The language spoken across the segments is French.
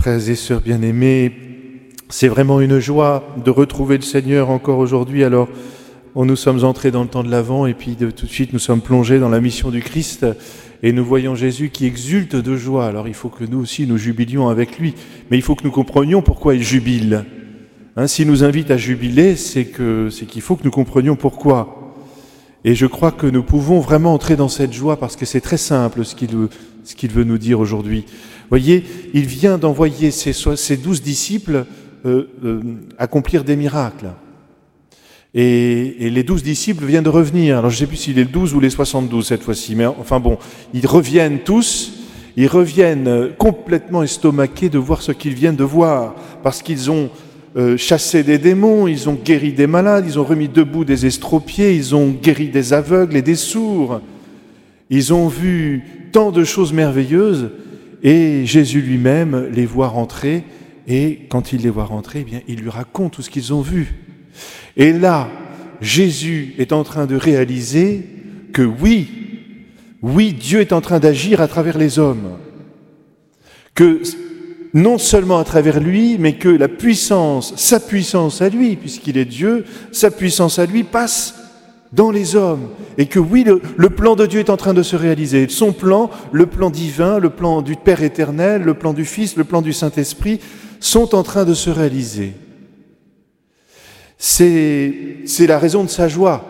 Frères et sœurs bien-aimés, c'est vraiment une joie de retrouver le Seigneur encore aujourd'hui. Alors, nous sommes entrés dans le temps de l'Avent et puis tout de suite nous sommes plongés dans la mission du Christ et nous voyons Jésus qui exulte de joie. Alors il faut que nous aussi nous jubilions avec lui, mais il faut que nous comprenions pourquoi il jubile. Hein, S'il nous invite à jubiler, c'est qu'il faut que nous comprenions pourquoi. Et je crois que nous pouvons vraiment entrer dans cette joie parce que c'est très simple ce qu'il ce qu'il veut nous dire aujourd'hui. Voyez, il vient d'envoyer ses, douze disciples euh, euh, accomplir des miracles. Et, les douze disciples viennent de revenir. Alors je ne sais plus s'il est le 12 ou les 72 cette fois-ci, mais enfin bon, ils reviennent tous, ils reviennent complètement estomaqués de voir ce qu'ils viennent de voir, parce qu'ils ont euh, chassé des démons, ils ont guéri des malades, ils ont remis debout des estropiés, ils ont guéri des aveugles et des sourds. Ils ont vu tant de choses merveilleuses et Jésus lui-même les voit rentrer et quand il les voit rentrer, eh bien, il lui raconte tout ce qu'ils ont vu. Et là, Jésus est en train de réaliser que oui, oui, Dieu est en train d'agir à travers les hommes. Que non seulement à travers lui, mais que la puissance, sa puissance à lui, puisqu'il est Dieu, sa puissance à lui passe dans les hommes. Et que oui, le, plan de Dieu est en train de se réaliser. Son plan, le plan divin, le plan du Père éternel, le plan du Fils, le plan du Saint-Esprit, sont en train de se réaliser. C'est la raison de sa joie.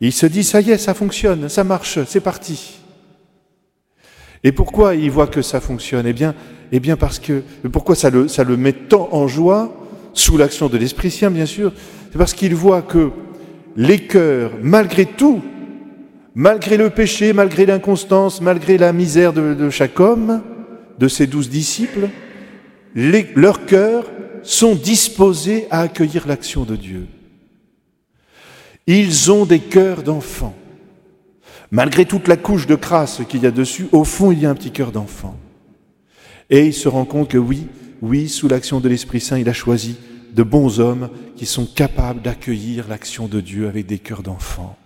Il se dit, ça y est, ça fonctionne, ça marche, c'est parti. Et pourquoi il voit que ça fonctionne? Eh bien, eh bien parce que, pourquoi ça le, ça le met tant en joie, sous l'action de l'Esprit Saint, bien sûr, c'est parce qu'il voit que les cœurs, malgré tout, malgré le péché, malgré l'inconstance, malgré la misère de, chaque homme, de ses douze disciples, les, leurs cœurs sont disposés à accueillir l'action de Dieu. Ils ont des cœurs d'enfants. Malgré toute la couche de crasse qu'il y a dessus, au fond, il y a un petit cœur d'enfant. Et il se rend compte que oui, oui, sous l'action de l'Esprit Saint, il a choisi de bons hommes qui sont capables d'accueillir l'action de Dieu avec des cœurs d'enfants.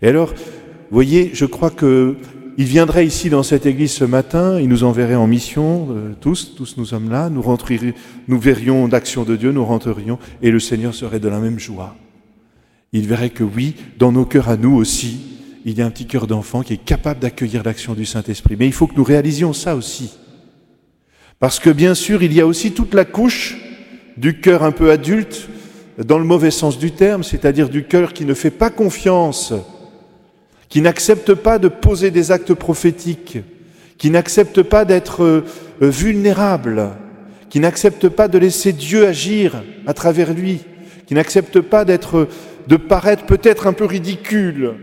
Et alors, vous voyez, je crois que il viendrait ici dans cette église ce matin, il nous enverrait en mission, euh, tous, tous nous sommes là, nous, rentrerions, nous verrions l'action de Dieu, nous rentrerions, et le Seigneur serait de la même joie. Il verrait que oui, dans nos cœurs à nous aussi, il y a un petit cœur d'enfant qui est capable d'accueillir l'action du Saint-Esprit. Mais il faut que nous réalisions ça aussi. Parce que bien sûr, il y a aussi toute la couche du cœur un peu adulte, dans le mauvais sens du terme, c'est-à-dire du cœur qui ne fait pas confiance qui n'acceptent pas de poser des actes prophétiques, qui n'acceptent pas d'être euh, vulnérables, qui n'acceptent pas de laisser Dieu agir à travers lui, qui n'acceptent pas d'être, de paraître peut-être un peu ridicule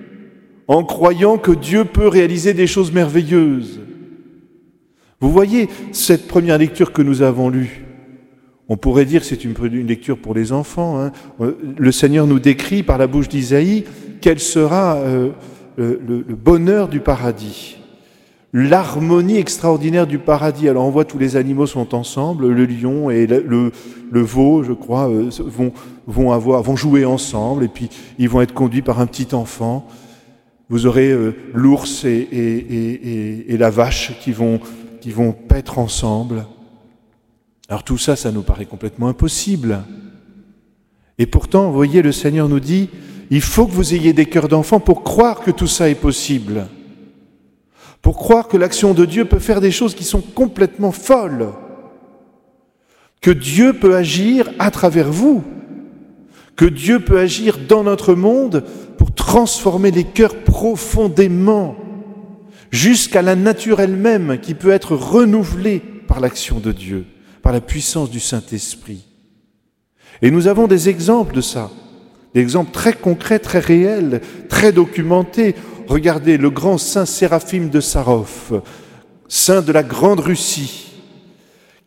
en croyant que Dieu peut réaliser des choses merveilleuses. Vous voyez cette première lecture que nous avons lue. On pourrait dire c'est une, lecture pour les enfants. Hein. Le Seigneur nous décrit par la bouche d'Isaïe quelle sera euh, le, bonheur du paradis, l'harmonie extraordinaire du paradis. Alors on voit tous les animaux sont ensemble, le lion et le, veau, je crois, euh, vont, jouer ensemble et puis ils vont être conduits par un petit enfant. Vous aurez euh, l'ours et, la vache qui vont paître ensemble. Alors tout ça, ça nous paraît complètement impossible. Et pourtant, vous voyez, le Seigneur nous dit, il faut que vous ayez des cœurs d'enfants pour croire que tout ça est possible, pour croire que l'action de Dieu peut faire des choses qui sont complètement folles, que Dieu peut agir à travers vous, que Dieu peut agir dans notre monde pour transformer les cœurs profondément, jusqu'à la nature elle-même qui peut être renouvelée par l'action de Dieu, par la puissance du Saint-Esprit. Et nous avons des exemples de ça. Des exemples très concrets, très réels, très documentés. Regardez le grand saint Séraphime de Sarov, saint de la Grande Russie,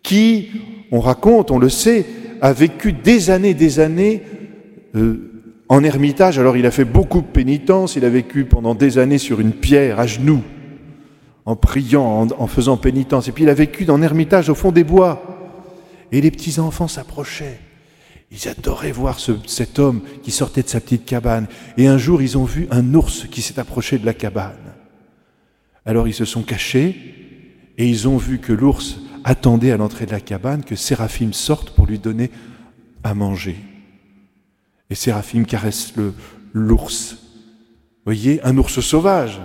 qui, on raconte, on le sait, a vécu des années, des années euh, en ermitage. Alors il a fait beaucoup de pénitence, il a vécu pendant des années sur une pierre, à genoux, en priant, en, en faisant pénitence. Et puis il a vécu en ermitage au fond des bois. Et les petits-enfants s'approchaient. Ils adoraient voir ce, cet homme qui sortait de sa petite cabane. Et un jour, ils ont vu un ours qui s'est approché de la cabane. Alors ils se sont cachés et ils ont vu que l'ours attendait à l'entrée de la cabane que Séraphim sorte pour lui donner à manger. Et Séraphim caresse l'ours. Voyez, un ours sauvage,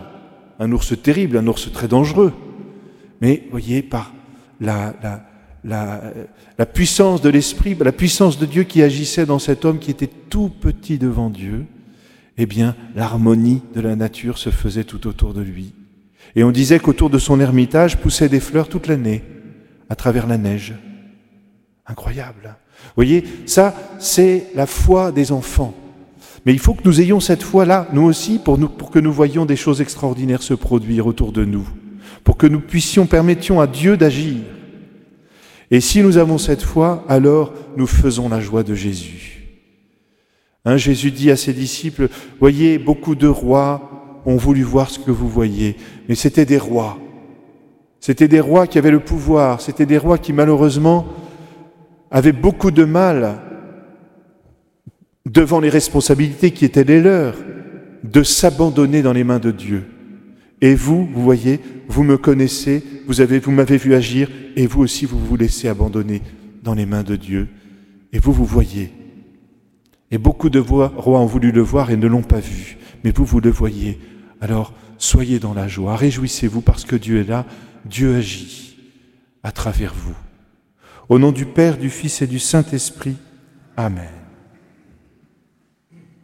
un ours terrible, un ours très dangereux. Mais voyez, par la, la, puissance de l'Esprit, la puissance de Dieu qui agissait dans cet homme qui était tout petit devant Dieu, eh bien, l'harmonie de la nature se faisait tout autour de lui. Et on disait qu'autour de son ermitage poussaient des fleurs toute l'année, à travers la neige. Incroyable. Hein Vous voyez, ça, c'est la foi des enfants. Mais il faut que nous ayons cette foi-là, nous aussi, pour, pour que nous voyions des choses extraordinaires se produire autour de nous, pour que nous puissions, permettions à Dieu d'agir. Et si nous avons cette foi, alors nous faisons la joie de Jésus. Hein, Jésus dit à ses disciples, voyez, beaucoup de rois ont voulu voir ce que vous voyez, mais c'était des rois. C'était des rois qui avaient le pouvoir, c'était des rois qui malheureusement avaient beaucoup de mal devant les responsabilités qui étaient les leurs, de s'abandonner dans les mains de Dieu. Et vous, vous voyez, vous me connaissez, vous avez, m'avez vu agir, et vous aussi, vous vous laissez abandonner dans les mains de Dieu. Et vous, vous voyez. Et beaucoup de rois ont voulu le voir et ne l'ont pas vu. Mais vous, vous le voyez. Alors, soyez dans la joie, réjouissez-vous parce que Dieu est là, Dieu agit à travers vous. Au nom du Père, du Fils et du Saint-Esprit. Amen.